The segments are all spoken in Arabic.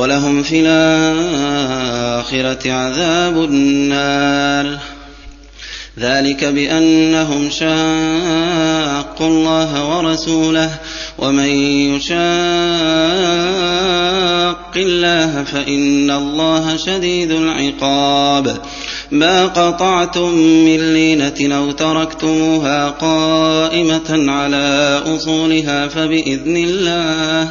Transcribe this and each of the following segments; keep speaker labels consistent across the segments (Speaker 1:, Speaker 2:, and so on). Speaker 1: ولهم في الآخرة عذاب النار ذلك بأنهم شاقوا الله ورسوله ومن يشاق الله فإن الله شديد العقاب ما قطعتم من لينة أو تركتموها قائمة على أصولها فبإذن الله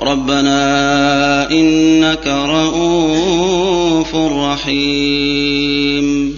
Speaker 1: ربنا إنك رؤوف رحيم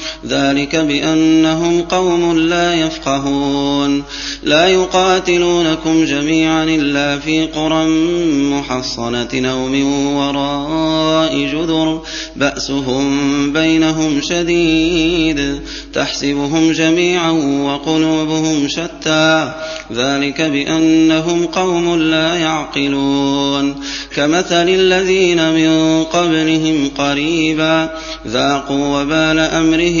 Speaker 1: ذلك بأنهم قوم لا يفقهون لا يقاتلونكم جميعا إلا في قرى محصنة أو من وراء جدر بأسهم بينهم شديد تحسبهم جميعا وقلوبهم شتى ذلك بأنهم قوم لا يعقلون كمثل الذين من قبلهم قريبا ذاقوا وبال أمرهم